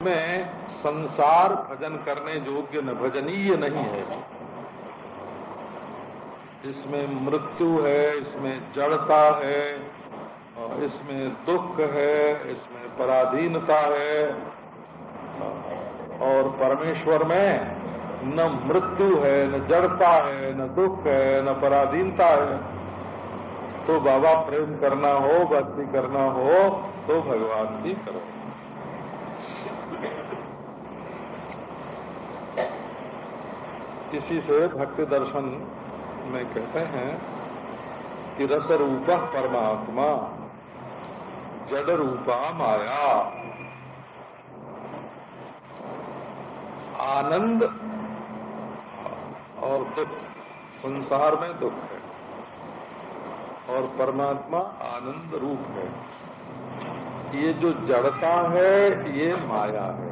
में संसार भजन करने योग्य न भजनीय नहीं है। इसमें मृत्यु है, इसमें जड़ता है इसमें दुख है, इसमें पराधीनता है। और परमेश्वर में न मृत्यु है, न जड़ता है, न दुख है, न पराधीनता है। तो बाबा प्रेम करना हो, भक्ति करना हो तो भगवान की करो इसी से भक्ति दर्शन में कहते हैं कि रस रूप परमात्मा, जड़ रूपा माया। आनंद और दुख, संसार में दुख है। और परमात्मा आनंद रूप है। ये जो जड़ता है, ये माया है।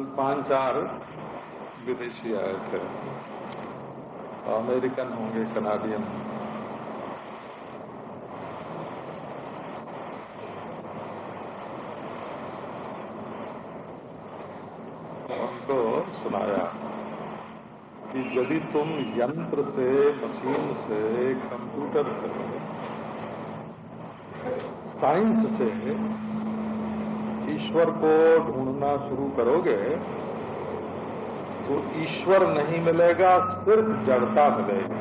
कल पाँच चार विदेशी आए थे। अमेरिकन होंगे, कनाडियन। उनको सुनाया कि यदि तुम यंत्र से, मशीन से, कंप्यूटर से, साइंस से ईश्वर को ढूंढना शुरू करोगे तो ईश्वर नहीं मिलेगा, सिर्फ़ जड़ता मिलेगी।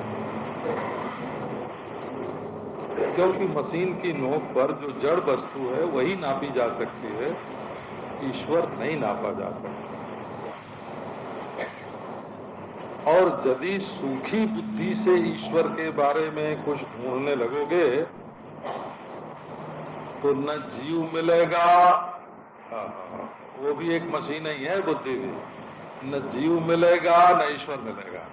क्योंकि मशीन की नोक पर जो जड़ वस्तु है, वही नापी जा सकती है, ईश्वर नहीं नापा जा सकता। और यदि सूखी बुद्धि से ईश्वर के बारे में कुछ ढूँढने लगोगे तो न जीव मिलेगा वो भी एक मशीन ही है बुद्धि भी। न जीव मिलेगा, न ईश्वर मिलेगा।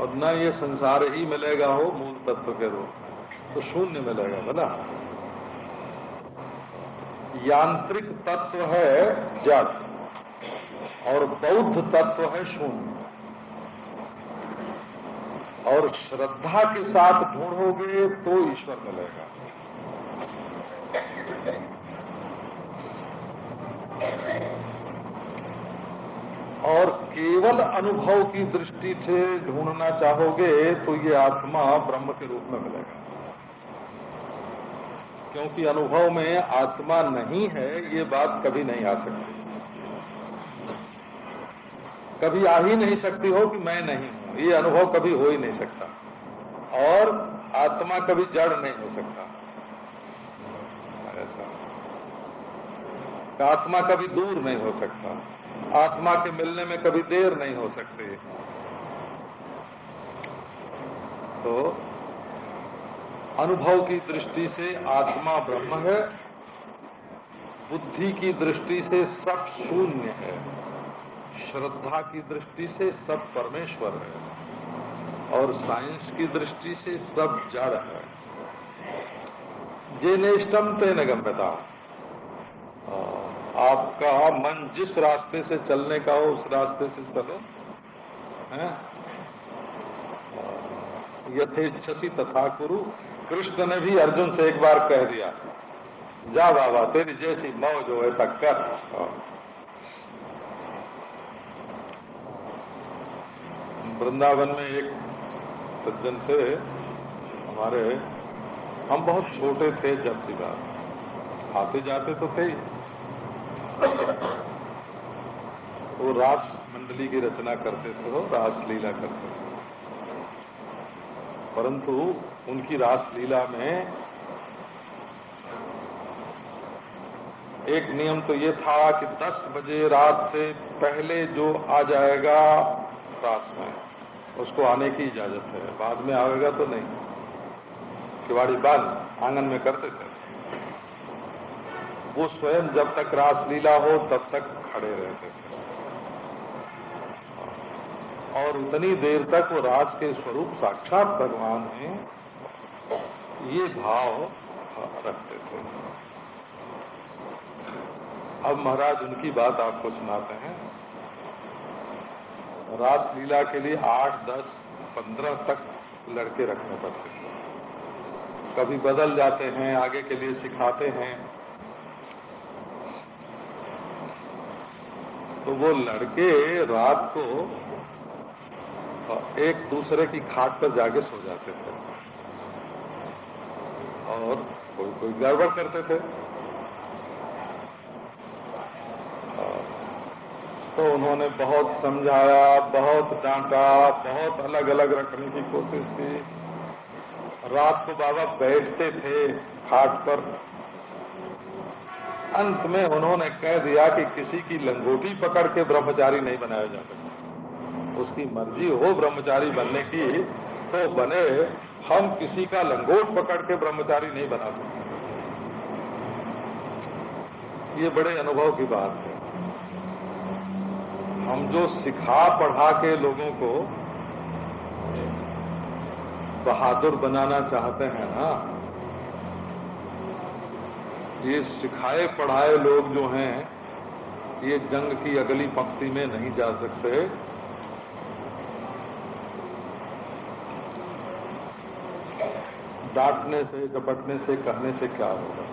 और न ये संसार ही मिलेगा हो मूल तत्व के रूप में। तो शून्य मिलेगा बोला यांत्रिक तत्व है जड़ और बौद्ध तत्व है शून्य। और श्रद्धा के साथ ढूंढोगे तो ईश्वर मिलेगा। और केवल अनुभव की दृष्टि से ढूंढना चाहोगे तो ये आत्मा ब्रह्म के रूप में मिलेगा। क्योंकि अनुभव में आत्मा नहीं है, ये बात कभी नहीं आ सकती। कभी आ ही नहीं सकती हो कि मैं नहीं हूँ, ये अनुभव कभी हो ही नहीं सकता। और आत्मा कभी जड़ नहीं हो सकता। आत्मा कभी दूर नहीं हो सकता। आत्मा के मिलने में कभी देर नहीं हो सकती। तो अनुभव की दृष्टि से आत्मा ब्रह्म है, बुद्धि की दृष्टि से सब शून्य है, श्रद्धा की दृष्टि से सब परमेश्वर है, और साइंस की दृष्टि से सब जड़ है। जेनेष्टम तेन गम्यता आपका मन जिस रास्ते से चलने का हो, उस रास्ते से चलो। यथेच्छसी तथा कुरु। कृष्ण ने भी अर्जुन से एक बार कह दिया, जा बाबा, तेरी जैसी मौज हो, ऐसा कर। वृंदावन में एक सज्जन थे, हमारे, हम बहुत छोटे थे जब की बात। आते जाते तो थे वो रास मंडली की रचना करते थे, वो रास लीला करते थे। परंतु उनकी रास लीला में एक नियम तो ये था कि 10 बजे रात से पहले जो आ जाएगा रास में, उसको आने की इजाज़त है। बाद में आएगा तो नहीं। किवाड़ी बंद आँगन में करते थे। वो स्वयं जब तक रासलीला हो, तब तक खड़े रहते थे। और उतनी देर तक वो रास के स्वरूप साक्षात भगवान हैं, ये भाव रखते थे। अब महाराज, उनकी बात आपको सुनाते हैं। रात लीला के लिए आठ, दस, पंद्रह तक लड़के रखने पड़ते कभी बदल जाते हैं, आगे के लिए सिखाते हैं तो वो लड़के रात को एक दूसरे की खाट पर जाके सो जाते थे। और कोई कोई गड़बड़ करते थे। तो उन्होंने बहुत समझाया, बहुत डांटा, बहुत अलग अलग रखने की कोशिश की। रात को बाबा बैठते थे खाट पर। अंत में उन्होंने कह दिया कि किसी की लंगोटी पकड़ के ब्रह्मचारी नहीं बनाया जा सकता। उसकी मर्ज़ी हो ब्रह्मचारी बनने की तो बने हम किसी का लंगोट पकड़ के ब्रह्मचारी नहीं बना सकते। ये बड़े अनुभव की बात है। हम जो सिखा पढ़ा के लोगों को बहादुर बनाना चाहते हैं ना ये सिखाए पढ़ाए लोग जो हैं, ये जंग की अगली पंक्ति में नहीं जा सकते। डांटने से, झपटने से, कहने से क्या होगा?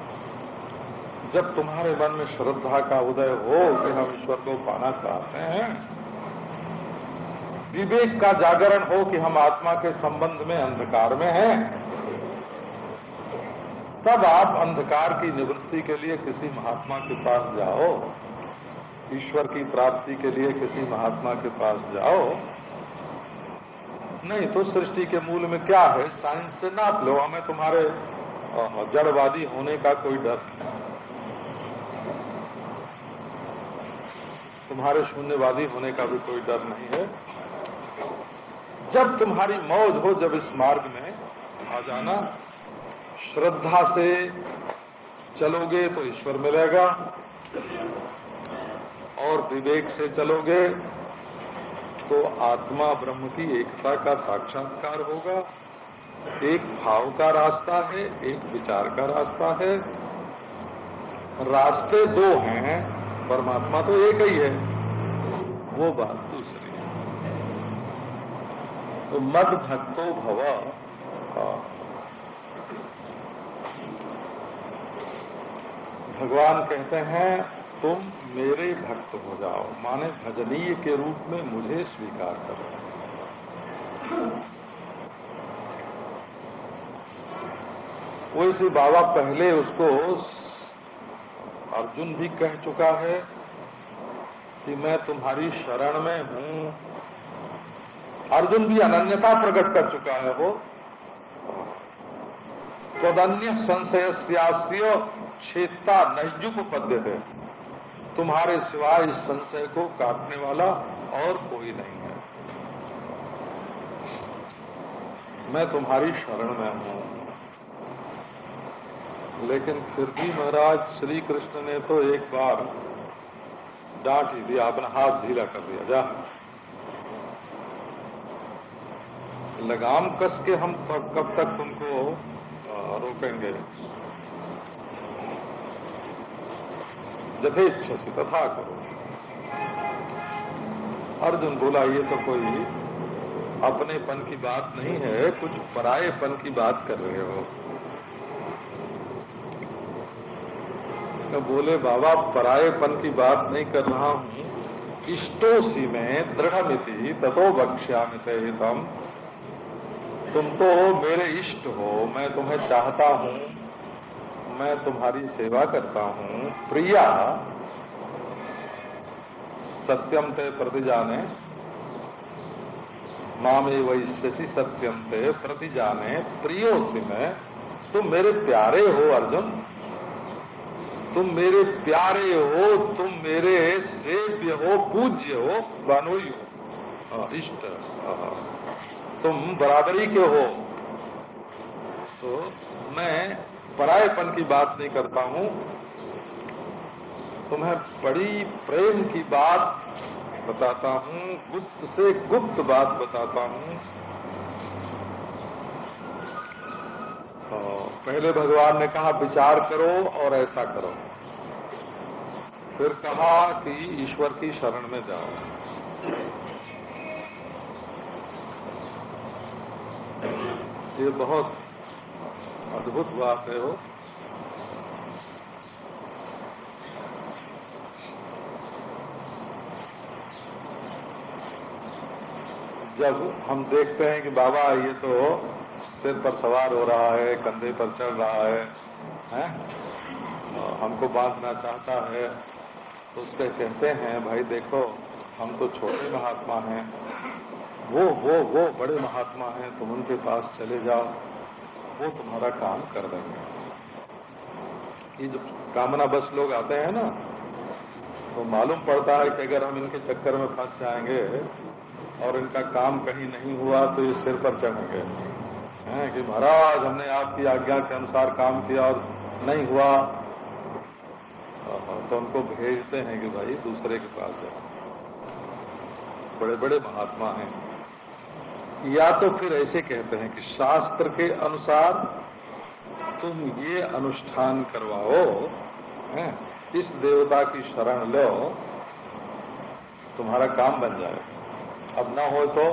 जब तुम्हारे मन में श्रद्धा का उदय हो कि हम ईश्वर को पाना चाहते हैं, विवेक का जागरण हो कि हम आत्मा के संबंध में अंधकार में हैं तब आप अंधकार की निवृत्ति के लिए किसी महात्मा के पास जाओ, ईश्वर की प्राप्ति के लिए किसी महात्मा के पास जाओ। नहीं तो सृष्टि के मूल में क्या है? साइंस से नाप लो, हमें तुम्हारे जड़वादी होने का कोई डर तुम्हारे शून्यवादी होने का भी कोई डर नहीं है। जब तुम्हारी मौज हो, जब इस मार्ग में आ जाना श्रद्धा से चलोगे तो ईश्वर मिलेगा। और विवेक से चलोगे तो आत्मा ब्रह्म की एकता का साक्षात्कार होगा। एक भाव का रास्ता है, एक विचार का रास्ता है। रास्ते दो हैं, परमात्मा तो एक ही है। वो बात दूसरी है। तो मद भक्तो भव भगवान कहते हैं, तुम मेरे भक्त हो जाओ। माने भजनीय के रूप में मुझे स्वीकार करो। वैसे बाबा पहले उसको अर्जुन भी कह चुका है कि मैं तुम्हारी शरण में हूँ। अर्जुन भी अनन्यता प्रकट कर चुका है वो। तदन्य संशय पद्य है। तुम्हारे सिवाय इस संशय को काटने वाला और कोई नहीं है। मैं तुम्हारी शरण में हूँ। लेकिन फिर भी महाराज श्री कृष्ण ने तो एक बार डांट ही दिया, अपना हाथ ढीला कर दिया, जा। लगाम कस के हम कब तक तुमको रोकेंगे? जथेच्छ से तथा करो। अर्जुन बोला, ये तो कोई अपनेपन की बात नहीं है, कुछ परायेपन की बात कर रहे हो। तो बोले, बाबा, परायेपन की बात नहीं कर रहा हूँ। इष्टोसी में दृढ़ दृढ़मिति तथो बक्ष्यामित हितम। तुम तो मेरे इष्ट हो, मैं तुम्हें चाहता हूँ। मैं तुम्हारी सेवा करता हूँ। प्रिया, सत्यम ते प्रति जाने मामे वैश्यसी सत्यम ते प्रति जाने प्रियो मैं तुम मेरे प्यारे हो, अर्जुन। तुम मेरे प्यारे हो, तुम मेरे सेव्य हो, पूज्य हो बानोई हो। इष्ट तुम बराबरी के हो। तो मैं परायपन की बात नहीं करता हूँ तुम्हें बड़ी प्रेम की बात बताता हूँ, गुप्त से गुप्त बात बताता हूँ। पहले भगवान ने कहा, विचार करो और ऐसा करो। फिर कहा कि ईश्वर की शरण में जाओ। ये बहुत अद्भुत बात है वो। जब हम देखते हैं कि बाबा ये तो सिर पर सवार हो रहा है कंधे पर चढ़ रहा है, हैं? हमको बांधना चाहता है तो उसके कहते हैं भाई देखो हम तो छोटे महात्मा हैं। वो वो वो बड़े महात्मा हैं तुम उनके पास चले जाओ। वो तुम्हारा काम कर देंगे ये जो कामना बस लोग आते हैं ना तो मालूम पड़ता है कि अगर हम इनके चक्कर में फंस जाएँगे और इनका काम कहीं नहीं हुआ तो ये सिर पर चढ़ेंगे। हैं कि महाराज, हमने आपकी आज्ञा के अनुसार काम किया और नहीं हुआ। तो उनको भेजते हैं कि भाई दूसरे के पास जाओ। बड़े बड़े महात्मा हैं। या तो फिर ऐसे कहते हैं कि शास्त्र के अनुसार तुम ये अनुष्ठान करवाओ, हैं, इस देवता की शरण लो, तुम्हारा काम बन जाए। अब ना हो तो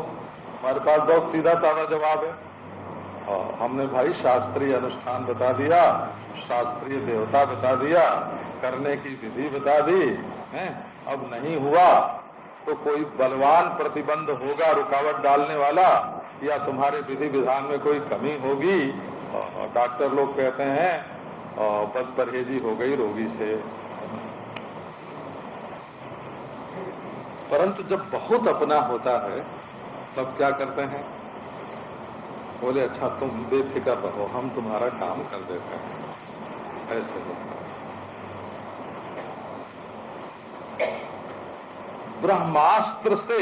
हमारे पास बहुत सीधा साधा जवाब है। और हमने भाई शास्त्रीय अनुष्ठान बता दिया, शास्त्रीय देवता बता दिया, करने की विधि बता दी, है, अब नहीं हुआ तो कोई बलवान प्रतिबंध होगा रुकावट डालने वाला या तुम्हारे विधि विधान में कोई कमी होगी? डॉक्टर लोग कहते हैं बस परहेजी हो गई रोगी से। परंतु जब बहुत अपना होता है, तब क्या करते हैं? बोले अच्छा तुम बेफिक्र रहो, हम तुम्हारा काम कर देते हैं। ऐसे होता ब्रह्मास्त्र से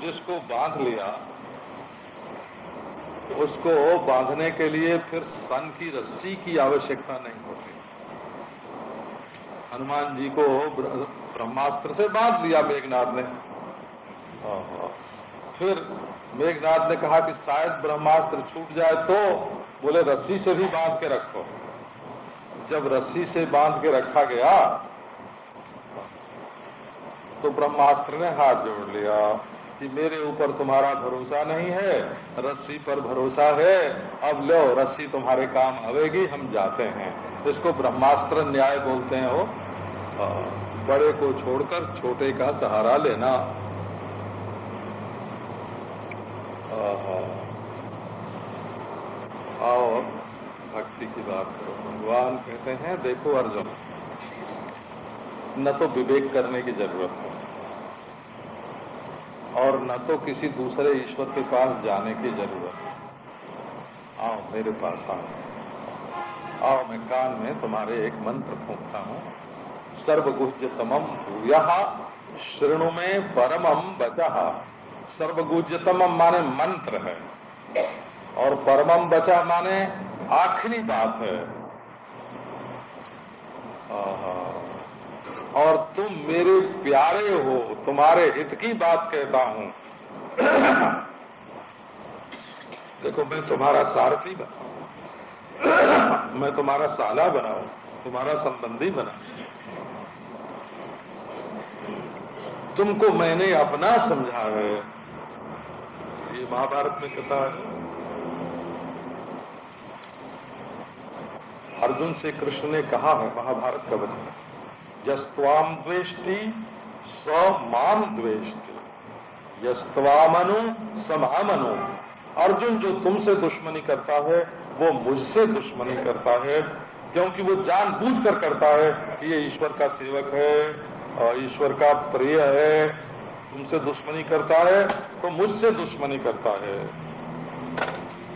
जिसको बाँध लिया, उसको बांधने के लिए फिर सन की रस्सी की आवश्यकता नहीं होती। हनुमान जी को ब्रह्मास्त्र से बाँध लिया मेघनाथ ने। फिर मेघनाथ ने कहा कि शायद ब्रह्मास्त्र छूट जाए तो बोले, रस्सी से भी बाँध के रखो। जब रस्सी से बाँध के रखा गया तो ब्रह्मास्त्र ने हाथ जोड़ लिया कि मेरे ऊपर तुम्हारा भरोसा नहीं है, रस्सी पर भरोसा है। अब लो, रस्सी तुम्हारे काम आवेगी, हम जाते हैं। इसको ब्रह्मास्त्र न्याय बोलते हैं वो। बड़े को छोड़कर छोटे का सहारा लेना। और भक्ति की बात करो। भगवान कहते हैं, देखो अर्जुन, न तो विवेक करने की ज़रूरत और न तो किसी दूसरे ईश्वर के पास जाने की ज़रूरत है। आओ मेरे पास आओ। आओ, मैं कान में तुम्हारे एक मंत्र फूकता हूँ। सर्वगुह्य तमम भूया श्रृणु में परमम बचा। सर्वगुह्यतम माने मंत्र है। और परमम बचा माने आखिरी बात है। और तुम मेरे प्यारे हो, तुम्हारे हित की बात कहता हूँ। देखो, मैं तुम्हारा सारथी बना मैं तुम्हारा साला बनाऊ तुम्हारा संबंधी बना तुमको मैंने अपना समझा है। ये महाभारत में कथा है। अर्जुन से कृष्ण ने कहा है, महाभारत का वचन। यस्वाम द्वेष्टि, स माम द्वेष्टि। यस्वामनु समामनु अर्जुन जो तुमसे दुश्मनी करता है, वो मुझसे दुश्मनी करता है, क्योंकि वो जानबूझ कर करता है कि ये ईश्वर का सेवक है और ईश्वर का प्रिय है। तुमसे दुश्मनी करता है तो मुझसे दुश्मनी करता है।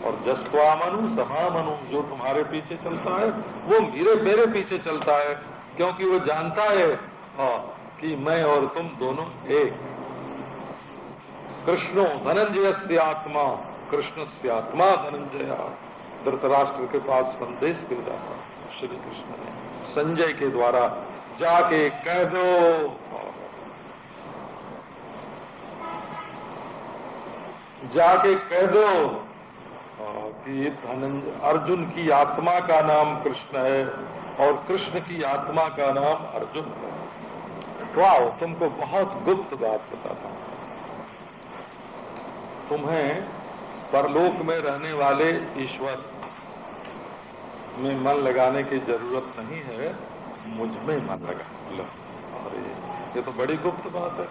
और जस्वामनु समामनु जो तुम्हारे पीछे चलता है, वो मेरे मेरे पीछे चलता है। क्योंकि वो जानता है हाँ, कि मैं और तुम दोनों एक। कृष्णो धनंजय से आत्मा कृष्ण से आत्मा धनंजय। धृतराष्ट्र के पास संदेश भेजा श्री कृष्ण ने। संजय के द्वारा जाके कह दो। जाके कह दो। कि अर्जुन की आत्मा का नाम कृष्ण है और कृष्ण की आत्मा का नाम अर्जुन है। आओ तुमको बहुत गुप्त बात बताता हूँ। तुम्हें परलोक में रहने वाले ईश्वर में मन लगाने की ज़रूरत नहीं है मुझमें मन लगा लो। अरे ये तो बड़ी गुप्त बात है।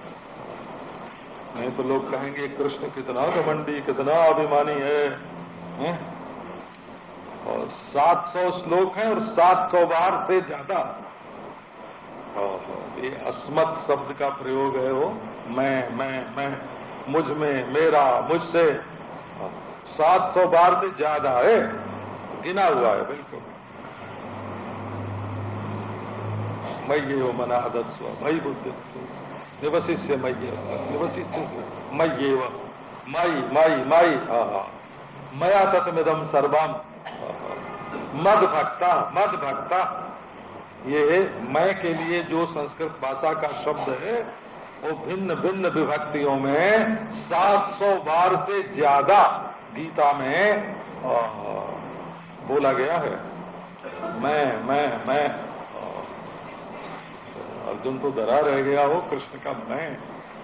नहीं तो लोग कहेंगे कृष्ण कितना घमंडी कितना अभिमानी है, है? और 700 श्लोक हैं और 700 बार से ज़्यादा। ये अस्मत शब्द का प्रयोग है वो। मैं मैं मैं, मुझमें, मेरा, मुझसे। 700 बार से ज़्यादा है। गिना हुआ है, बिल्कुल। मैं ये हो मना आदत स्व मई बुद्धि निवशिष्य मई निवशिष्य मई माई हाँ माई मया तत्मिदम सर्वम मद भक्ता मद भक्ता। ये मैं के लिए जो संस्कृत भाषा का शब्द है, वो भिन्न भिन्न विभक्तियों में 700 बार से ज़्यादा गीता में बोला गया है। मैं मैं मैं अर्जुन तो डरा रह गया हो, कृष्ण का मैं,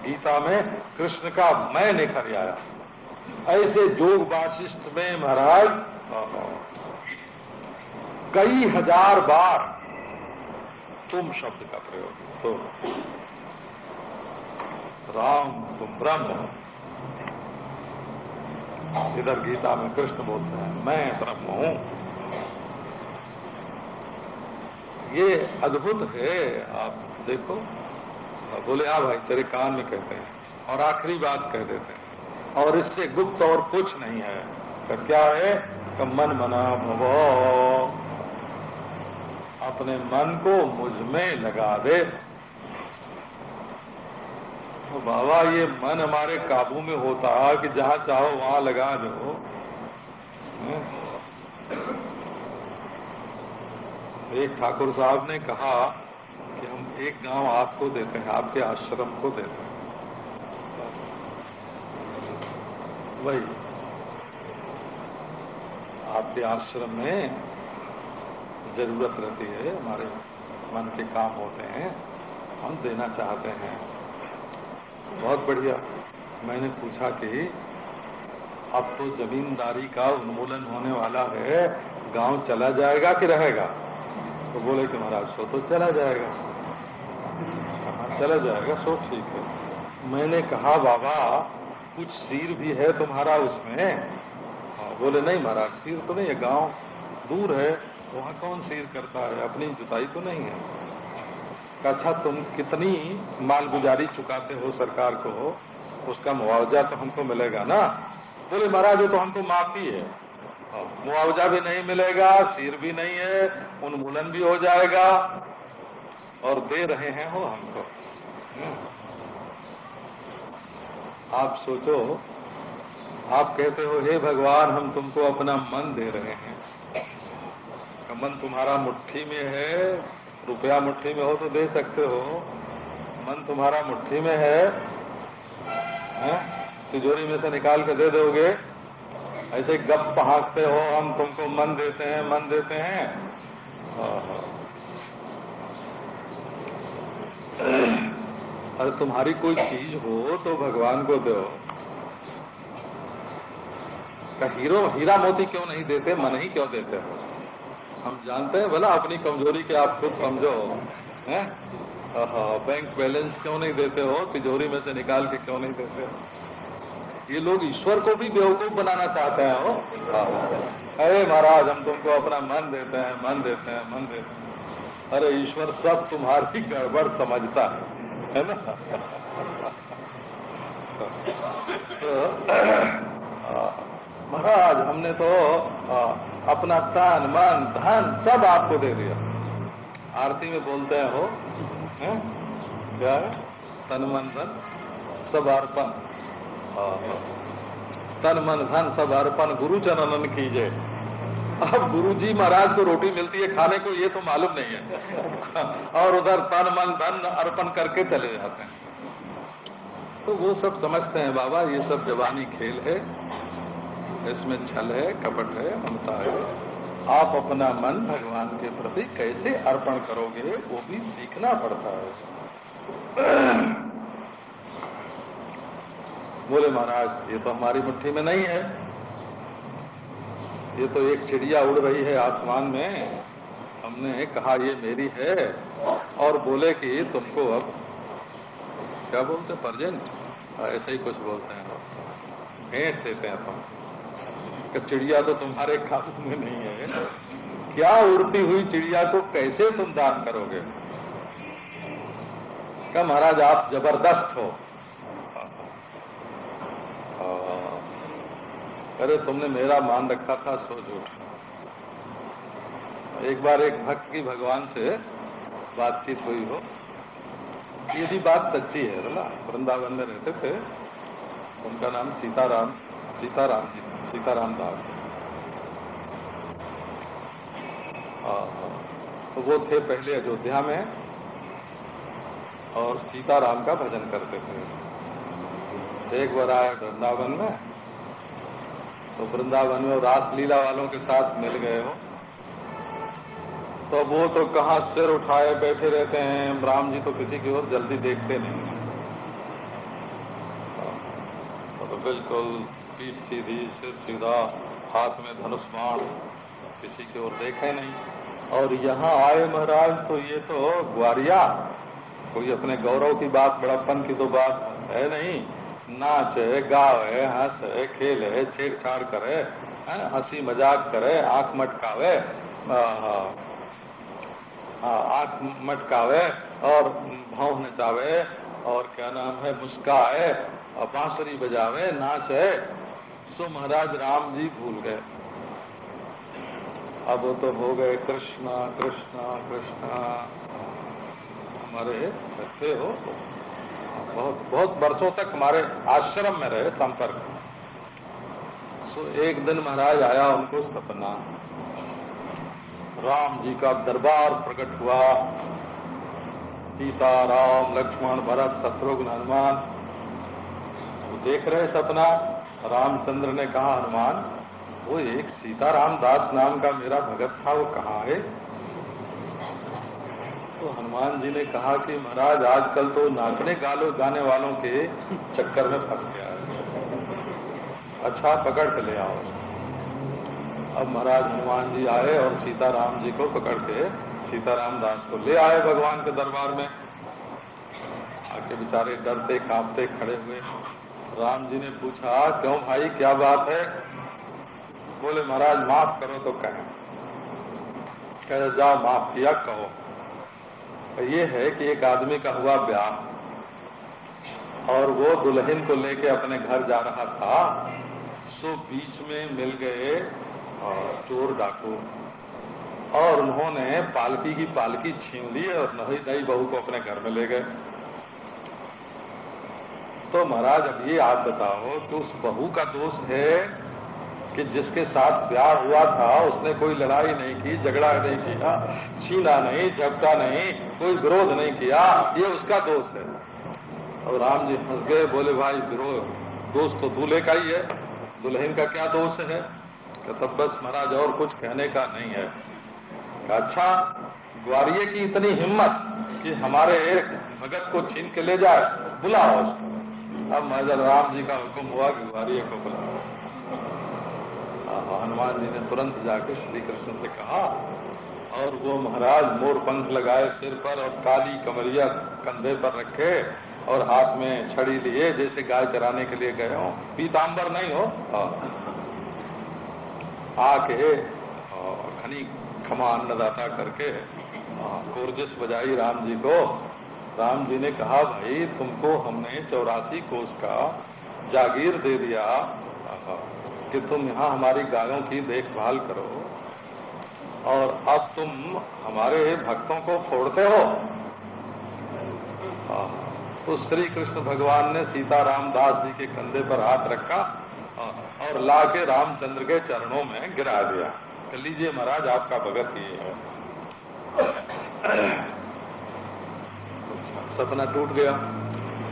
गीता में कृष्ण का मैं निखर आया। ऐसे जोग वाशिष्ठ में महाराज, कई हज़ार बार तुम शब्द का प्रयोग तो राम तुम ब्रह्म इधर गीता में कृष्ण बोलते हैं, मैं ब्रह्म हूँ। ये अद्भुत है, आप देखो। बोले, आ भाई, तेरे कान में कहते हैं और आखिरी बात कह देते हैं। और इससे गुप्त और कुछ नहीं है। तो क्या है? कि मन मना भवो। अपने मन को मुझमें लगा दे। तो बाबा, ये मन हमारे काबू में होता है कि जहाँ चाहो वहाँ लगा दो। एक ठाकुर साहब ने कहा कि हम एक गाँव आपको देते हैं, आपके आश्रम को देते हैं। वही। आपके आश्रम में ज़रूरत रहती है, हमारे मन के काम होते हैं, हम देना चाहते हैं। बहुत बढ़िया। मैंने पूछा कि अब तो जमींदारी का उन्मूलन होने वाला है, गाँव चला जाएगा कि रहेगा? तो बोले कि महाराज, सो तो चला जाएगा। हाँ चला जाएगा, सो ठीक है। मैंने कहा, बाबा कुछ सिर भी है तुम्हारा उसमें? हाँ बोले नहीं महाराज सिर तो नहीं है गाँव दूर है वहाँ कौन सिर करता है? अपनी जुताई तो नहीं है। अच्छा तुम कितनी मालगुजारी चुकाते हो सरकार को? हो उसका मुआवजा तो हमको मिलेगा ना? बोले महाराज तो हमको माफ़ी है। हाँ, मुआवजा भी नहीं मिलेगा सिर भी नहीं है उन्मूलन भी हो जाएगा और दे रहे हैं हो हमको। हम्म। आप सोचो आप कहते हो हे भगवान हम तुमको अपना मन दे रहे हैं। मन तुम्हारा मुट्ठी में है रुपया मुट्ठी में हो तो दे सकते हो। मन तुम्हारा मुट्ठी में है, है? तिजोरी में से निकाल के दे दोगे। ऐसे गप हाँकते हो हम तुमको मन देते हैं मन देते हैं। अरे तुम्हारी कोई चीज़ हो तो भगवान को दो। हीरो हीरा मोती क्यों नहीं देते, मन ही क्यों देते हो? हम जानते हैं भला अपनी कमज़ोरी के आप खुद समझो, हैं? बैंक बैलेंस क्यों नहीं देते हो? तिजोरी में से निकाल के क्यों नहीं देते हो? ये लोग ईश्वर को भी बेवकूफ़ बनाना चाहते हैं? हो। अरे महाराज, हम तुमको अपना मन देते हैं, मन देते हैं, मन देते हैं। अरे ईश्वर सब तुम्हारी गड़बड़ समझता है। है ना? तो महाराज, हमने तो अपना तन मन, धन सब आपको दे दिया। आरती में बोलते हैं हो? क्या है तन, मन, धन सब अर्पण। तन, मन, धन सब अर्पण। गुरु चरणन कीजिए। अब गुरु जी महाराज को रोटी मिलती है खाने को, ये तो मालूम नहीं है। और उधर तन मन धन अर्पण करके चले जाते हैं। तो वो सब समझते हैं, बाबा, ये सब जवानी खेल है। इसमें छल है, कपट है, ममता है। आप अपना मन भगवान के प्रति कैसे अर्पण करोगे, वो भी सीखना पड़ता है। बोले, महाराज, ये तो हमारी मुट्ठी में नहीं है। ये तो एक चिड़िया उड़ रही है आसमान में। हमने कहा ये मेरी है। और बोले कि तुमको अब क्या बोलते परजन? हाँ, ऐसे ही कुछ बोलते हैं भेंट देते हैं कि चिड़िया तो तुम्हारे काबू में नहीं है। क्या उड़ती हुई चिड़िया को कैसे तुम दान करोगे? क्या महाराज आप ज़बरदस्त हो। अरे तुमने मेरा मान रखा था सो झूठ एक बार एक भक्त की भगवान से बातचीत हुई हो। ये भी बात सच्ची है बोला वृंदावन में रहते थे। उनका नाम सीताराम सीताराम जी सीताराम दास। हाँ, हाँ। तो वो थे पहले अयोध्या में और सीताराम का भजन करते थे। एक बार आया वृंदावन में। तो वृंदावन में रासलीला वालों के साथ मिल गए हो। तो वो तो कहा सिर उठाए बैठे रहते हैं, राम जी तो किसी की ओर जल्दी देखते नहीं तो बिल्कुल पीठ सीधी, सिर सीधा, हाथ में धनुष बाण, किसी की ओर देखे नहीं। और यहाँ आए महाराज तो ये तो ग्वारिया, कोई अपने गौरव की बात, बड़प्पन की तो बात है नहीं। नाचे, गावे, हंसे, खेले, छेड़छाड़ करे हँसी मज़ाक करे, आँख मटकावे आँख मटकावे और भाव नचावे और क्या नाम है, मुस्काए और बांसुरी बजावे, नाचे। सो महाराज राम जी भूल गए। अब वो तो हो गए कृष्णा कृष्णा कृष्णा। हमारे हो। बहुत बहुत वर्षों तक हमारे आश्रम में रहे संपर्क सो एक दिन महाराज आया उनको सपना। राम जी का दरबार प्रकट हुआ। सीता, राम, लक्ष्मण, भरत, शत्रुघ्न, हनुमान। वो देख रहे सपना। रामचंद्र ने कहा, हनुमान, वो एक सीताराम दास नाम का मेरा भगत था, वो कहाँ है? तो हनुमान जी ने कहा कि महाराज, आजकल तो नाचने गालो, गाने वालों के चक्कर में फंस गया अच्छा पकड़ के ले आओ। अब महाराज हनुमान जी आए और सीताराम जी को पकड़ के, सीताराम दास को ले आए भगवान के दरबार में। आके बेचारे डरते कांपते खड़े हुए। राम जी ने पूछा, क्यों भाई, क्या बात है? बोले, महाराज, माफ़ करो तो कहें। कह जाओ, माफ़ किया, कहो। ये है कि एक आदमी का हुआ ब्याह और वो दुल्हन को लेके अपने घर जा रहा था सो बीच में मिल गए चोर डाकू। और उन्होंने पालकी की पालकी छीन ली और नही नई बहू को अपने घर में ले गए। तो महाराज, अब ये आप बताओ कि उस बहू का दोष है कि जिसके साथ प्यार हुआ था, उसने कोई लड़ाई नहीं की, झगड़ा नहीं किया, छीना नहीं, झपटा नहीं कोई विरोध नहीं किया, ये उसका दोष है। और राम जी फंस गए, बोले, भाई, विरोध, दोष तो दूल्हे का ही है, दुल्हन का क्या दोष है? तब बस महाराज, और कुछ कहने का नहीं है। अच्छा ग्वारिये की इतनी हिम्मत कि हमारे एक भगत को छीन के ले जाए, बुलाओ अब महाराज, राम जी का हुक्म हुआ कि ग्वारिये को बुलाओ। हनुमान जी ने तुरंत जाके श्री कृष्ण से कहा और वो महाराज मोर पंख लगाए सिर पर और काली कमरिया कंधे पर रखे और हाथ में छड़ी लिए, जैसे गाय चराने के लिए गए हो। पीताम्बर नहीं हो? हाँ। आके घनी खमा अन्नदाता करके कोरजिस बजाई राम जी को। राम जी ने कहा, भाई, तुमको हमने चौरासी कोष का जागीर दे दिया। कि तुम यहाँ हमारी गायों की देखभाल करो। और अब तुम हमारे भक्तों को फोड़ते हो। तो श्री कृष्ण भगवान ने सीताराम दास जी के कंधे पर हाथ रखा और ला के रामचंद्र के चरणों में गिरा दिया। लीजिए महाराज, आपका भगत ये है। सपना टूट गया।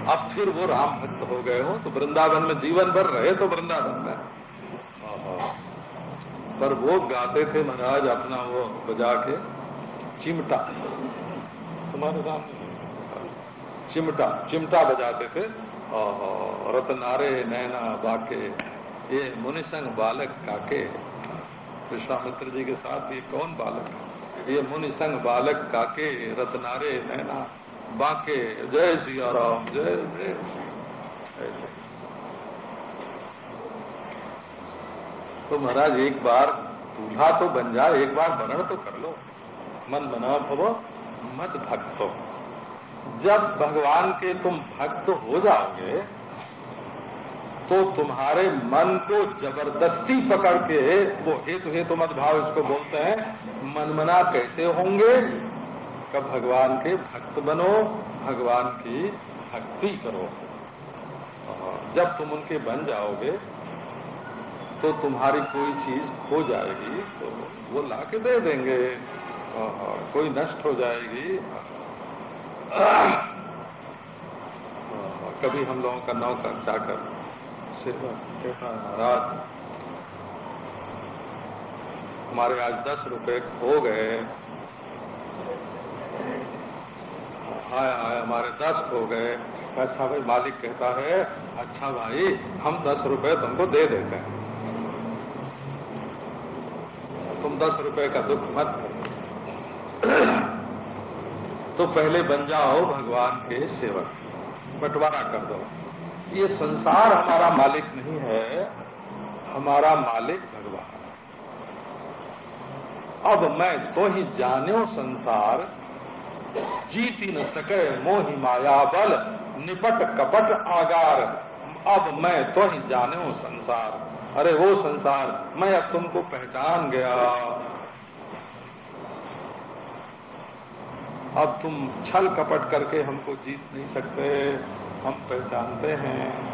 अब फिर वो राम भक्त हो गए हो तो वृंदावन में जीवन भर रहे तो वृंदावन में। पर वो गाते थे महाराज अपना वो बजा के, चिमटा। तुम्हारे नाम चिमटा चिमटा बजाते थे। और रतनारे, नैना, बाके, ये मुनिसंग बालक काके। विश्वामित्र जी के साथ ये कौन बालक? ये मुनिसंग बालक काके, रतनारे, नैना, बाके, जय सिया राम जय जय तो महाराज, एक बार दूल्हा तो बन जाए एक बार वर्ण तो कर लो। मन बना भव मत भक्त। हो जब भगवान के तुम भक्त हो जाओगे तो तुम्हारे मन को ज़बरदस्ती पकड़ के, वो हेतु हेतु मत भाव इसको बोलते हैं मनमना कैसे होंगे? कब भगवान के भक्त बनो, भगवान की भक्ति करो। जब तुम उनके बन जाओगे तो तुम्हारी कोई चीज़ हो जाएगी तो वो ला के दे देंगे। कोई नष्ट हो जाएगी। कभी हम लोगों का नौकर जाकर सिर्फ़ कहता महाराज। हमारे आज दस रुपए हो गए। हाय आया हमारे दस हो गए। अच्छा भाई, मालिक कहता है अच्छा भाई, हम दस रुपए तुमको दे देते हैं। तुम दस रुपए का दुख मत तो पहले बन जाओ भगवान के सेवक। बंटवारा कर दो। ये संसार हमारा मालिक नहीं है, हमारा मालिक भगवान। अब मैं तो ही जानो संसार, जीती न सके मोहि माया बल, निपट कपट आगार। अब मैं तो ही जानो संसार। अरे वो संसार, मैं अब तुमको पहचान गया। अब तुम छल कपट करके हमको जीत नहीं सकते, हम पहचानते हैं।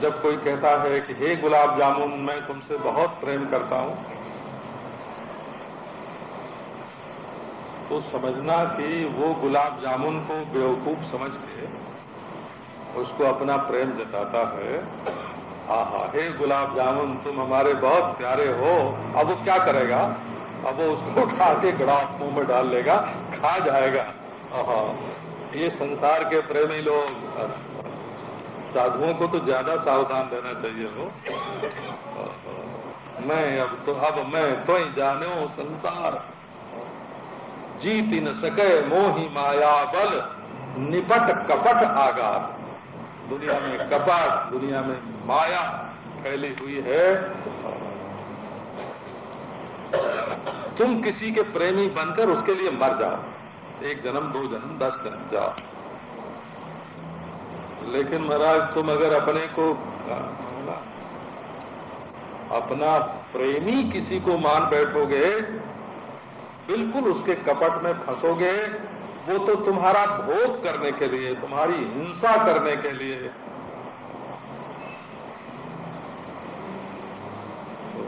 जब कोई कहता है कि, हे गुलाब जामुन, मैं तुमसे बहुत प्रेम करता हूँ। तो समझना कि वो गुलाब जामुन को बेवकूफ़ समझ के उसको अपना प्रेम जताता है। आहा, हे गुलाब जामुन, तुम हमारे बहुत प्यारे हो। अब वो क्या करेगा? अब वो उसको उठा के गड़ास मुँह में डाल लेगा, खा जाएगा। आहा, ये संसार के प्रेमी लोग। साधुओं को तो ज़्यादा सावधान रहना चाहिए, हो। मैं अब तो अब मैं तो ही जाने संसार। जीत न सके मोही माया बल, निपट कपट आगार दुनिया में कपट, दुनिया में माया फैली हुई है। तुम किसी के प्रेमी बनकर उसके लिए मर जाओ। एक जन्म, दो जन्म, दस जन्म, जाओ। लेकिन महाराज, तुम अगर अपने को अपना प्रेमी किसी को मान बैठोगे बिल्कुल उसके कपट में फंसोगे, वो तो तुम्हारा भोग करने के लिए, तुम्हारी हिंसा करने के लिए। तो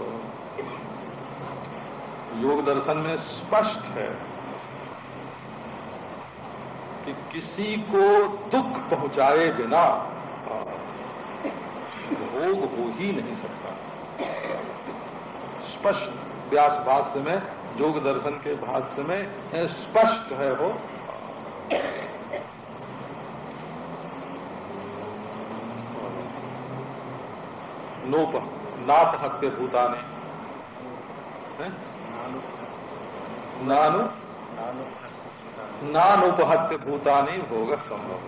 योग दर्शन में स्पष्ट है कि किसी को दुख पहुँचाए बिना भोग हो ही नहीं सकता। स्पष्ट व्यास भाष्य में योग दर्शन के भाष्य में स्पष्ट है वो। नोप नाप हत्य भूताने। नानु? नानुपहत्य भूतानी भोग संभव।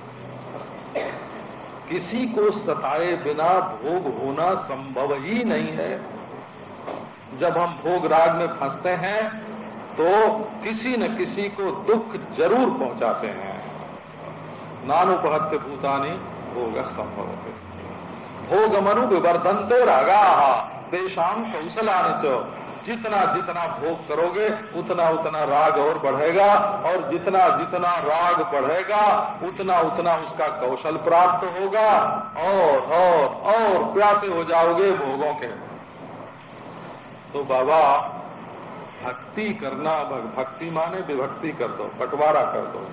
किसी को सताए बिना भोग होना संभव ही नहीं है। जब हम भोग राग में फंसते हैं तो किसी न किसी को दुख ज़रूर पहुंचाते हैं। नानुपहत्य भूतानी भोग संभव भोग मनु विवर्धनते रागा। देशाम कौशलान जितना जितना भोग करोगे, उतना उतना राग और बढ़ेगा, और जितना जितना राग बढ़ेगा, उतना उतना उसका कौशल प्राप्त होगा, और और और प्यासे हो जाओगे भोगों के। तो बाबा, भक्ति करना भक्ति माने विभक्ति कर दो, बंटवारा कर दो।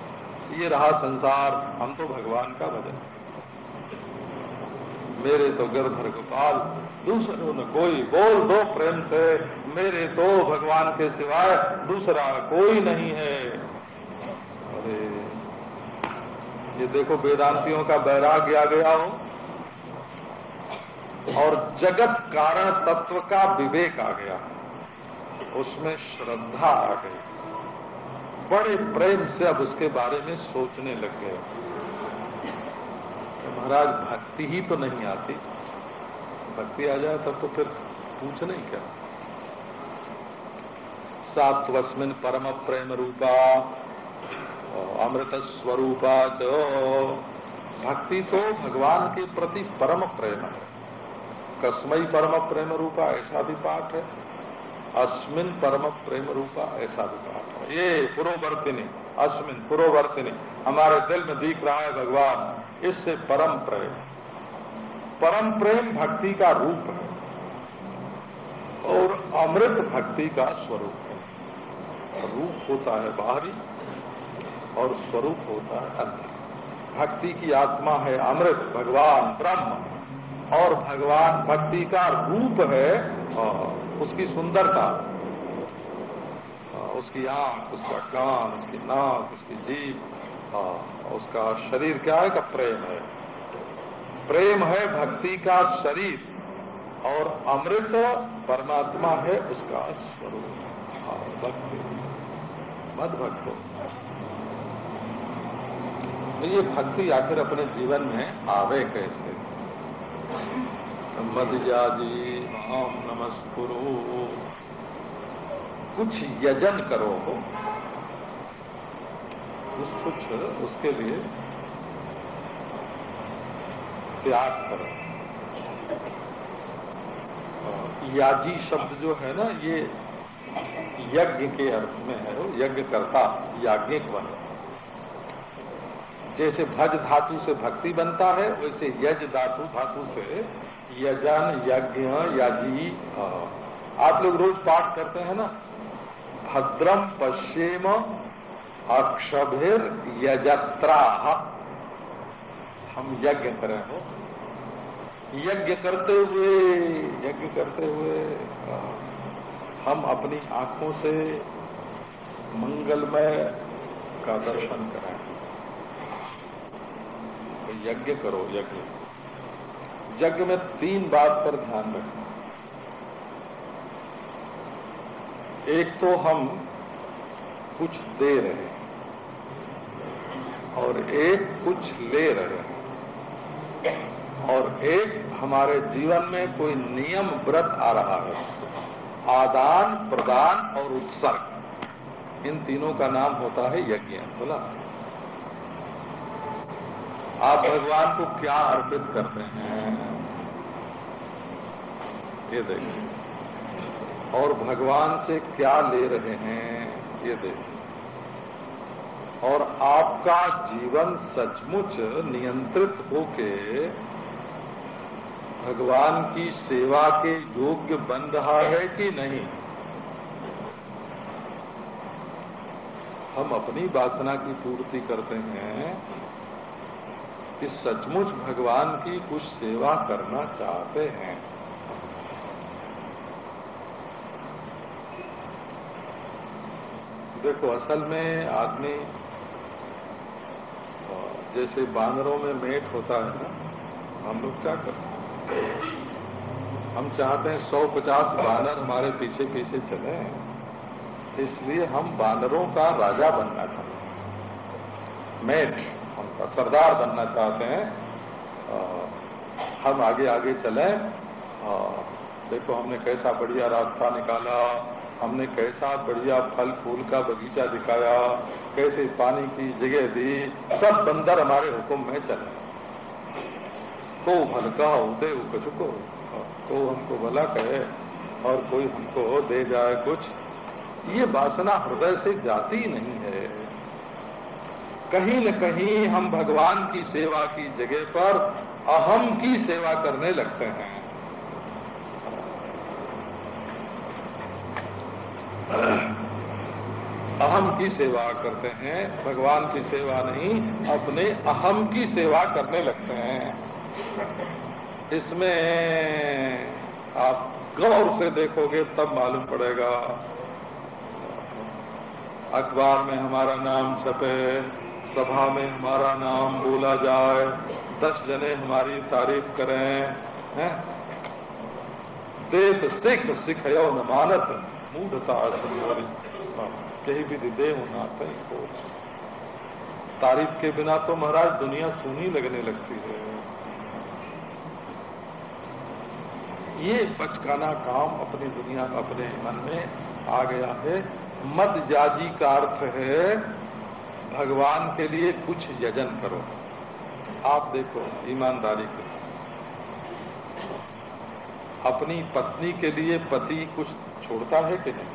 ये रहा संसार, हम तो भगवान का भजन। मेरे तो गिरधर गोपाल, दूसरों ने कोई बोल दो प्रेम से, मेरे तो भगवान के सिवाय दूसरा कोई नहीं है। अरे, ये देखो वेदांतियों का वैराग्य आ गया हो। और जगत कारण तत्व का विवेक आ गया। उसमें श्रद्धा आ गई। बड़े प्रेम से अब उसके बारे में सोचने लग गए। तो महाराज, भक्ति ही तो नहीं आती। भक्ति आ जाए तब तो फिर पूछ नहीं क्या? सात्वस्मिन परम प्रेम रूपा, अमृत स्वरूपा जो भक्ति तो भगवान के प्रति परम प्रेम है। कस्मई परम प्रेम रूपा ऐसा भी पाठ है। अस्मिन परम प्रेम रूपा ऐसा भी पाठ है। ये पुरोवर्तिनी, अस्मिन पुरोवर्तिनी, हमारे दिल में दिख रहा है भगवान, इससे परम प्रेम। परम प्रेम भक्ति का रूप है और अमृत भक्ति का स्वरूप है। रूप होता है बाहरी और स्वरूप होता है अंदर। भक्ति की आत्मा है अमृत, भगवान, ब्रह्म। और भगवान भक्ति का रूप है उसकी सुंदरता उसकी आँख, उसका कान, उसकी नाक, उसकी जीभ उसका शरीर क्या है? का प्रेम है। प्रेम है भक्ति का शरीर, और अमृत परमात्मा है उसका स्वरूप। भक्ति। मद भक्तो तो ये भक्ति आखिर अपने जीवन में आवे कैसे? मदजाजी माम नमस्कुरु। कुछ यजन करो कुछ कुछ उसके लिए त्याग करो। याजी शब्द जो है ना, ये यज्ञ के अर्थ में है यज्ञ करता याज्ञिक बन। जैसे भज धातु से भक्ति बनता है, वैसे यज धातु धातु से यजन, यज्ञ याजी आप लोग रोज पाठ करते हैं ना? भद्रम पश्चिम अक्षभिर यजत्रा। हम यज्ञ करें हो। यज्ञ करते हुए, यज्ञ करते हुए हम अपनी आँखों से मंगलमय का दर्शन करें यज्ञ करो, यज्ञ यज्ञ में तीन बात पर ध्यान रखना। एक तो हम कुछ दे रहे हैं और एक कुछ ले रहे हैं। और एक हमारे जीवन में कोई नियम व्रत आ रहा है। आदान, प्रदान और उत्सर्ग। इन तीनों का नाम होता है यज्ञ। बोला? आप भगवान को क्या अर्पित करते हैं? ये देखिए। और भगवान से क्या ले रहे हैं? ये देखिए। और आपका जीवन सचमुच नियंत्रित होके भगवान की सेवा के योग्य बन रहा है कि नहीं? हम अपनी वासना की पूर्ति करते हैं। कि सचमुच भगवान की कुछ सेवा करना चाहते हैं। देखो, असल में आदमी जैसे बानरों में मेट होता है ना, हम लोग क्या करते हैं? हम चाहते हैं सौ पचास बानर हमारे पीछे पीछे चले। इसलिए हम बानरों का राजा बनना चाहते हैं। मेट। का सरदार बनना चाहते हैं। हम आगे आगे चले। देखो हमने कैसा बढ़िया रास्ता निकाला, हमने कैसा बढ़िया फल, फूल का बगीचा दिखाया, कैसे पानी की जगह दी, सब बंदर हमारे हुक्म में चले। को भलका उदय कचुको को हमको भला कहे और कोई हमको दे जाए कुछ। ये वासना हृदय से जाती नहीं है। कहीं न कहीं हम भगवान की सेवा की जगह पर अहम की सेवा करने लगते हैं। अहम की सेवा करते हैं, भगवान की सेवा नहीं, अपने अहम की सेवा करने लगते हैं। इसमें आप गौर से देखोगे, तब मालूम पड़ेगा। अखबार में हमारा नाम छपे सभा में हमारा नाम बोला जाए। दस जने हमारी तारीफ़ करें, हैं? देख सिख सिख न मानत, मूढ़ता कहीं भी दे होना कहीं को तारीफ़ के बिना तो महाराज दुनिया सुनी लगने लगती है। ये बचकाना काम अपनी दुनिया अपने मन में आ गया है। मत जाजी का अर्थ है भगवान के लिए कुछ यजन करो। आप देखो, ईमानदारी के। अपनी पत्नी के लिए पति कुछ छोड़ता है कि नहीं?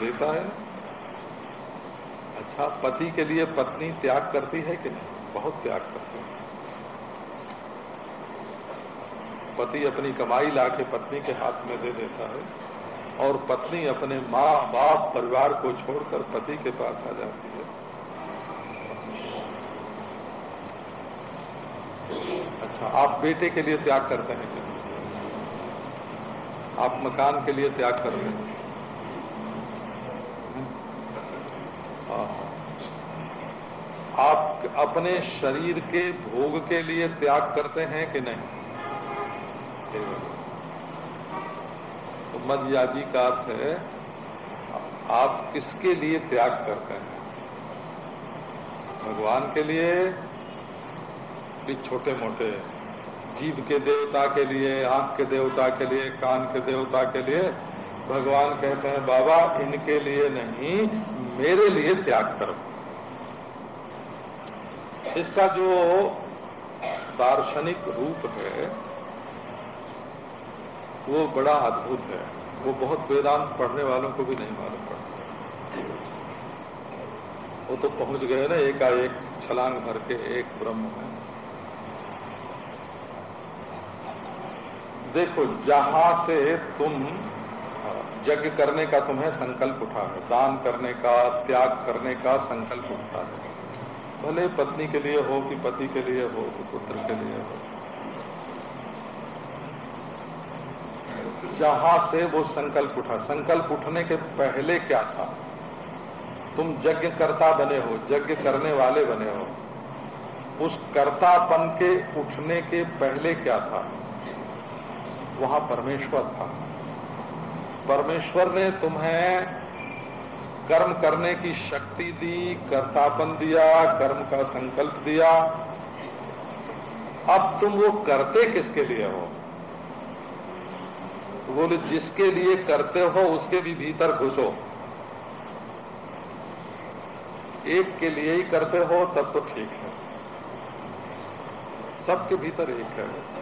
देता है। अच्छा पति के लिए पत्नी त्याग करती है कि नहीं? बहुत त्याग करती है। पति अपनी कमाई लाके पत्नी के हाथ में दे देता है और पत्नी अपने माँ बाप परिवार को छोड़कर पति के पास आ जाती है अच्छा आप बेटे के लिए त्याग करते हैं। आप मकान के लिए त्याग कर रहे हैं। आप अपने शरीर के भोग के लिए त्याग करते हैं कि नहीं? तो मदयाजी का अर्थ है, आप किसके लिए त्याग करते हैं? भगवान के लिए भी छोटे मोटे। जीव के देवता के लिए, आँख के देवता के लिए, कान के देवता के लिए भगवान कहते हैं, बाबा, इनके लिए नहीं, मेरे लिए त्याग करो। इसका जो दार्शनिक रूप है, वो बड़ा अद्भुत है। वो बहुत वेदांत पढ़ने वालों को भी नहीं मालूम पड़ता। वो तो पहुँच गए ना, एकाएक छलांग भर के, एक ब्रह्म है देखो, जहाँ से तुम यज्ञ करने का तुम्हें संकल्प उठा है, दान करने का, त्याग करने का संकल्प उठा है। भले पत्नी के लिए हो कि पति के लिए हो कि पुत्र के लिए हो। जहाँ से वो संकल्प उठा, संकल्प उठने के पहले क्या था? तुम यज्ञ कर्ता बने हो, यज्ञ करने वाले बने हो। उस कर्तापन के उठने के पहले क्या था? वहाँ परमेश्वर था। परमेश्वर ने तुम्हें कर्म करने की शक्ति दी, कर्तापन दिया, कर्म का संकल्प दिया। अब तुम वो करते किसके लिए हो? बोले जिसके लिए करते हो, उसके भी भीतर घुसो एक के लिए ही करते हो, तब तो ठीक है। सबके भीतर एक है।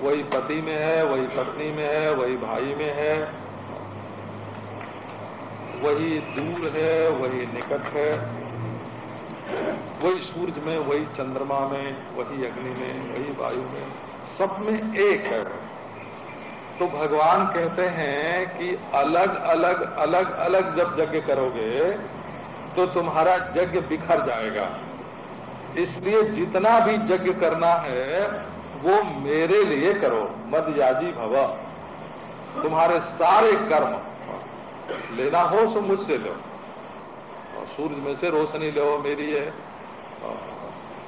वही पति में है, वही पत्नी में है, वही भाई में है। वही दूर है, वही निकट है। वही सूरज में, वही चंद्रमा में, वही अग्नि में, वही वायु में। सब में एक है। तो भगवान कहते हैं कि अलग अलग अलग अलग जब यज्ञ करोगे तो तुम्हारा यज्ञ बिखर जाएगा। इसलिए जितना भी यज्ञ करना है वो मेरे लिए करो मद याजी भव। तुम्हारे सारे कर्म लेना हो तो मुझसे लो। सूरज में से रोशनी लो, मेरी है।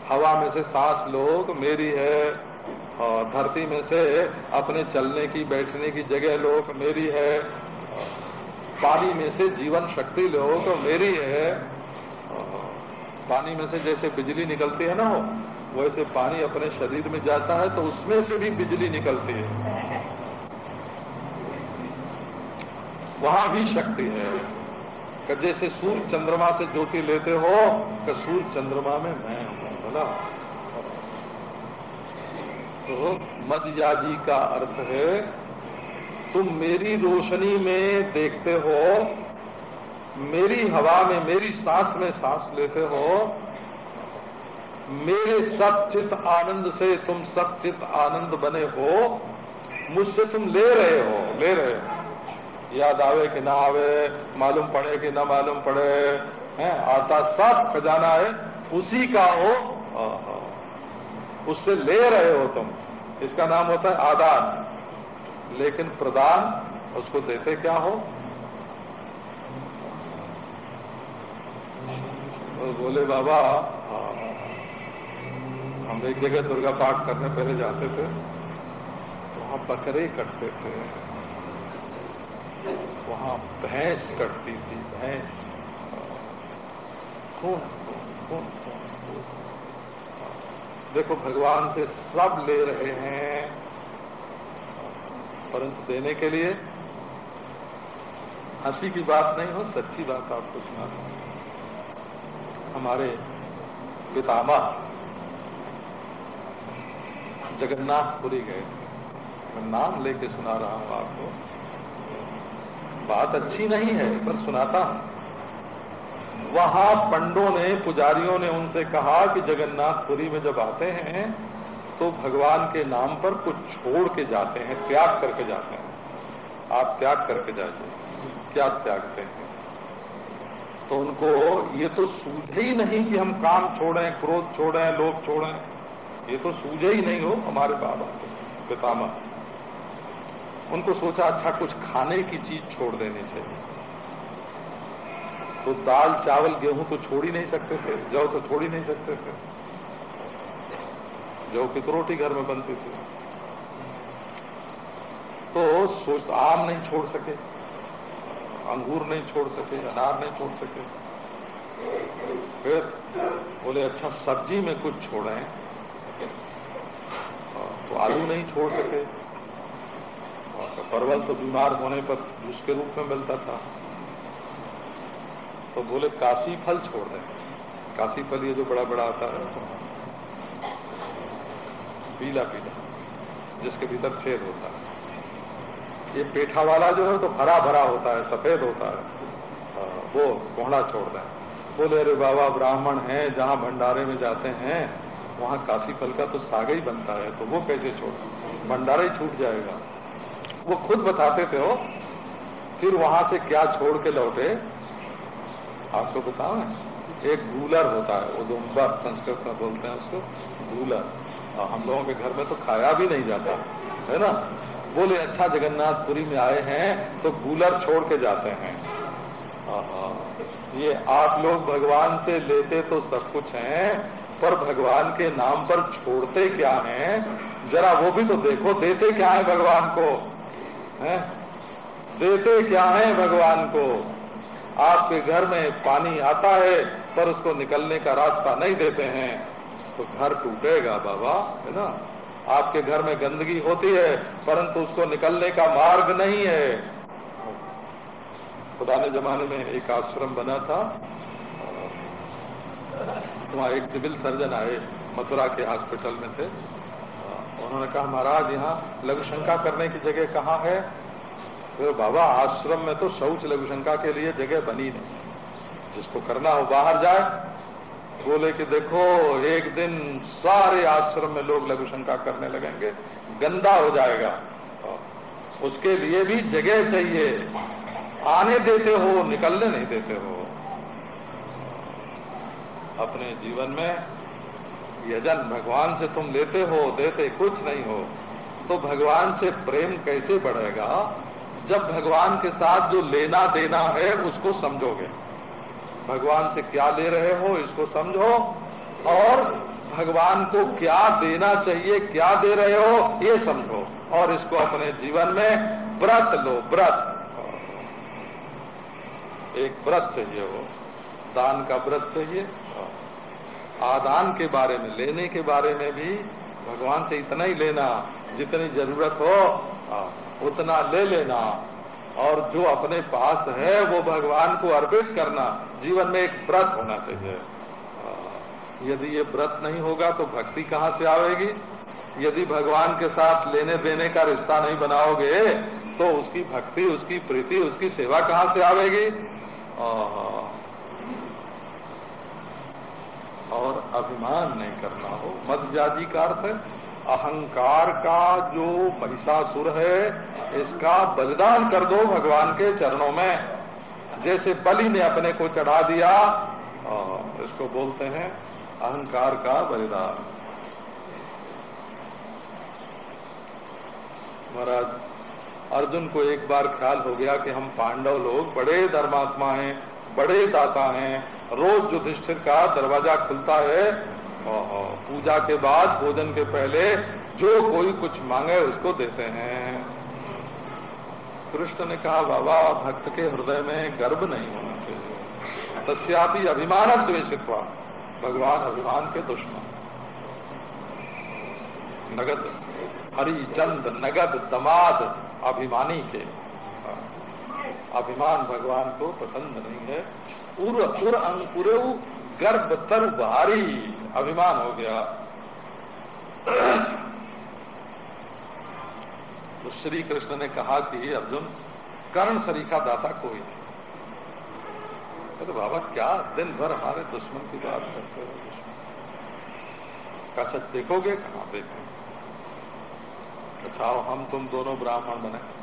हवा में से सांस लो तो मेरी है। और धरती में से अपने चलने की, बैठने की जगह लो तो मेरी है। पानी में से जीवन शक्ति लो तो मेरी है। पानी में से जैसे बिजली निकलती है ना हो वैसे पानी अपने शरीर में जाता है तो उसमें से भी बिजली निकलती है। वहाँ भी शक्ति है। कि जैसे सूर्य चंद्रमा से ज्योति लेते हो कि सूर्य चंद्रमा में मैं हूँ, बोला। तो मदयाजी का अर्थ है, तुम मेरी रोशनी में देखते हो, मेरी हवा में, मेरी सांस में सांस लेते हो मेरे सचित आनंद से तुम सचित आनंद बने हो, मुझसे तुम ले रहे हो, ले रहे हो। याद आवे कि ना आवे, मालूम पड़े कि ना मालूम पड़े, हैं? आता सब खजाना है, उसी का हो। उससे ले रहे हो तुम। इसका नाम होता है आदान। लेकिन प्रदान उसको देते क्या हो? बोले, बाबा हम एक जगह दुर्गा पाठ करने पहले जाते थे, वहाँ बकरे कटते थे। वहाँ भैंस कटती थी, भैंस। खून खून खून देखो, भगवान से सब ले रहे हैं। परंतु देने के लिए हँसी की बात नहीं हो, सच्ची बात आपको सुना हमारे पितामह जगन्नाथपुरी गए। मैं नाम लेके सुना रहा हूँ आपको। बात अच्छी नहीं है, पर सुनाता हूँ। वहाँ पंडों ने, पुजारियों ने उनसे कहा कि जगन्नाथपुरी में जब आते हैं तो भगवान के नाम पर कुछ छोड़ के जाते हैं, त्याग करके जाते हैं। आप त्याग करके जाइए। क्या त्यागते हैं? तो उनको, ये तो सूझे ही नहीं कि हम काम छोड़ें, क्रोध छोड़ें, लोभ छोड़ें। ये तो सूझे ही नहीं हो हमारे बाबा पितामह। उनको सोचा अच्छा कुछ खाने की चीज़ छोड़ देनी चाहिए। तो दाल, चावल, गेहूँ तो छोड़ ही नहीं सकते थे, जौ तो छोड़ ही नहीं सकते थे। जौ की तो रोटी घर में बनती थी। तो सोच, आम नहीं छोड़ सके, अंगूर नहीं छोड़ सके, अनार नहीं छोड़ सके। फिर बोले अच्छा सब्ज़ी में कुछ छोड़े। तो आलू नहीं छोड़ सके। तो परवल तो बीमार होने पर जूस के रूप में मिलता था। तो बोले, काशी फल छोड़ दें। काशी फल ये जो बड़ा बड़ा आता है, पीला पीला, जिसके भीतर छेद होता है। ये पेठा वाला जो है तो हरा भरा होता है, सफ़ेद होता है। वो कोहड़ा छोड़ दें। बोले, अरे बाबा, ब्राह्मण हैं, जहाँ भंडारे में जाते हैं वहाँ काशी फल का तो साग ही बनता है तो वो कैसे छोड़? भंडारा ही छूट जाएगा। वो खुद बताते थे वो, फिर वहाँ से क्या छोड़ के लौटे? आपको बताओ एक गूलर होता है, वो दुम्बर संस्कृत में बोलते हैं उसको गूलर हम लोगों के घर में तो खाया भी नहीं जाता, है ना? बोले अच्छा जगन्नाथपुरी में आए हैं तो गूलर छोड़ के जाते हैं। ये आप लोग भगवान से लेते तो सब कुछ हैं पर भगवान के नाम पर छोड़ते क्या हैं? जरा वो भी तो देखो, देते क्या है भगवान को? है? देते क्या है भगवान को? आपके घर में पानी आता है, पर उसको निकलने का रास्ता नहीं देते हैं। तो घर टूटेगा बाबा, है ना? आपके घर में गंदगी होती है, परंतु उसको निकलने का मार्ग नहीं है। पुराने जमाने में एक आश्रम बना था वहाँ एक सिविल सर्जन आए, मथुरा के हॉस्पिटल में थे। उन्होंने कहा, महाराज, यहाँ लघु शंका करने की जगह कहाँ है? तो बाबा, आश्रम में तो शौच लघु शंका के लिए जगह बनी नहीं। जिसको करना हो बाहर जाए, बोले कि देखो, एक दिन सारे आश्रम में लोग लघु शंका करने लगेंगे, गंदा हो जाएगा। उसके लिए भी जगह चाहिए। आने देते हो, निकलने नहीं देते हो। अपने जीवन में यजन भगवान से तुम लेते हो, देते कुछ नहीं हो तो भगवान से प्रेम कैसे बढ़ेगा? जब भगवान के साथ जो लेना देना है, उसको समझोगे। भगवान से क्या ले रहे हो, इसको समझो। और भगवान को क्या देना चाहिए, क्या दे रहे हो, ये समझो। और इसको अपने जीवन में व्रत लो, व्रत। एक व्रत चाहिए वो। दान का व्रत चाहिए। आदान के बारे में, लेने के बारे में भी भगवान से इतना ही लेना, जितनी ज़रूरत हो उतना ले लेना। और जो अपने पास है, वो भगवान को अर्पित करना, जीवन में एक व्रत होना चाहिए। यदि ये व्रत नहीं होगा तो भक्ति कहाँ से आवेगी? यदि भगवान के साथ लेने देने का रिश्ता नहीं बनाओगे तो उसकी भक्ति, उसकी प्रीति, उसकी सेवा कहाँ से आवेगी? और अभिमान नहीं करना हो। मत जाति का अर्थ अहंकार का जो महिषासुर है, इसका बलिदान कर दो भगवान के चरणों में। जैसे बलि ने अपने को चढ़ा दिया इसको बोलते हैं अहंकार का बलिदान। महाराज, अर्जुन को एक बार ख्याल हो गया कि हम पांडव लोग बड़े धर्मात्मा हैं, बड़े दाता हैं रोज युधिष्ठिर का दरवाज़ा खुलता है। पूजा के बाद, भोजन के पहले जो कोई कुछ मांगे उसको देते हैं। कृष्ण ने कहा, बाबा, भक्त के हृदय में गर्व नहीं होना चाहिए। तस्यापि अभिमान द्वेषित्वा। भगवान अभिमान के दुश्मन। नगद, हरिचंद, नगद, दमाद, अभिमानी के। अभिमान भगवान को पसंद नहीं है। उर अंकुरे गर्भ तर भारी। अभिमान हो गया। तो श्री कृष्ण ने कहा कि अर्जुन, कर्ण सरीखा दाता कोई नहीं। तो बाबा, क्या दिन भर हमारे दुश्मन की बात करते हो? दुश्मन सच देखोगे कहाँ देखें अच्छा हम तुम दोनों ब्राह्मण बने।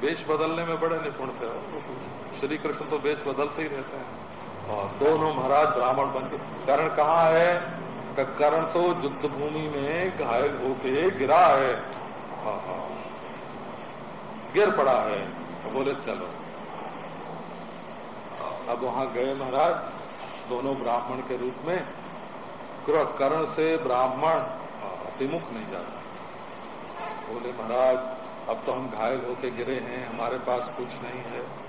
वेश बदलने में बड़े निपुण थे श्री कृष्ण तो वेश बदलते ही रहते हैं। और दोनों महाराज ब्राह्मण बन के कर्ण कहाँ है? कर्ण तो युद्ध भूमि में घायल होके गिरा है। हाँ, हाँ। गिर पड़ा है। तो बोले चलो। अब वहाँ गए महाराज दोनों ब्राह्मण के रूप में। कर्ण से ब्राह्मण अतिमुख नहीं जाता। बोले महाराज अब तो हम घायल होके गिरे हैं हमारे पास कुछ नहीं है।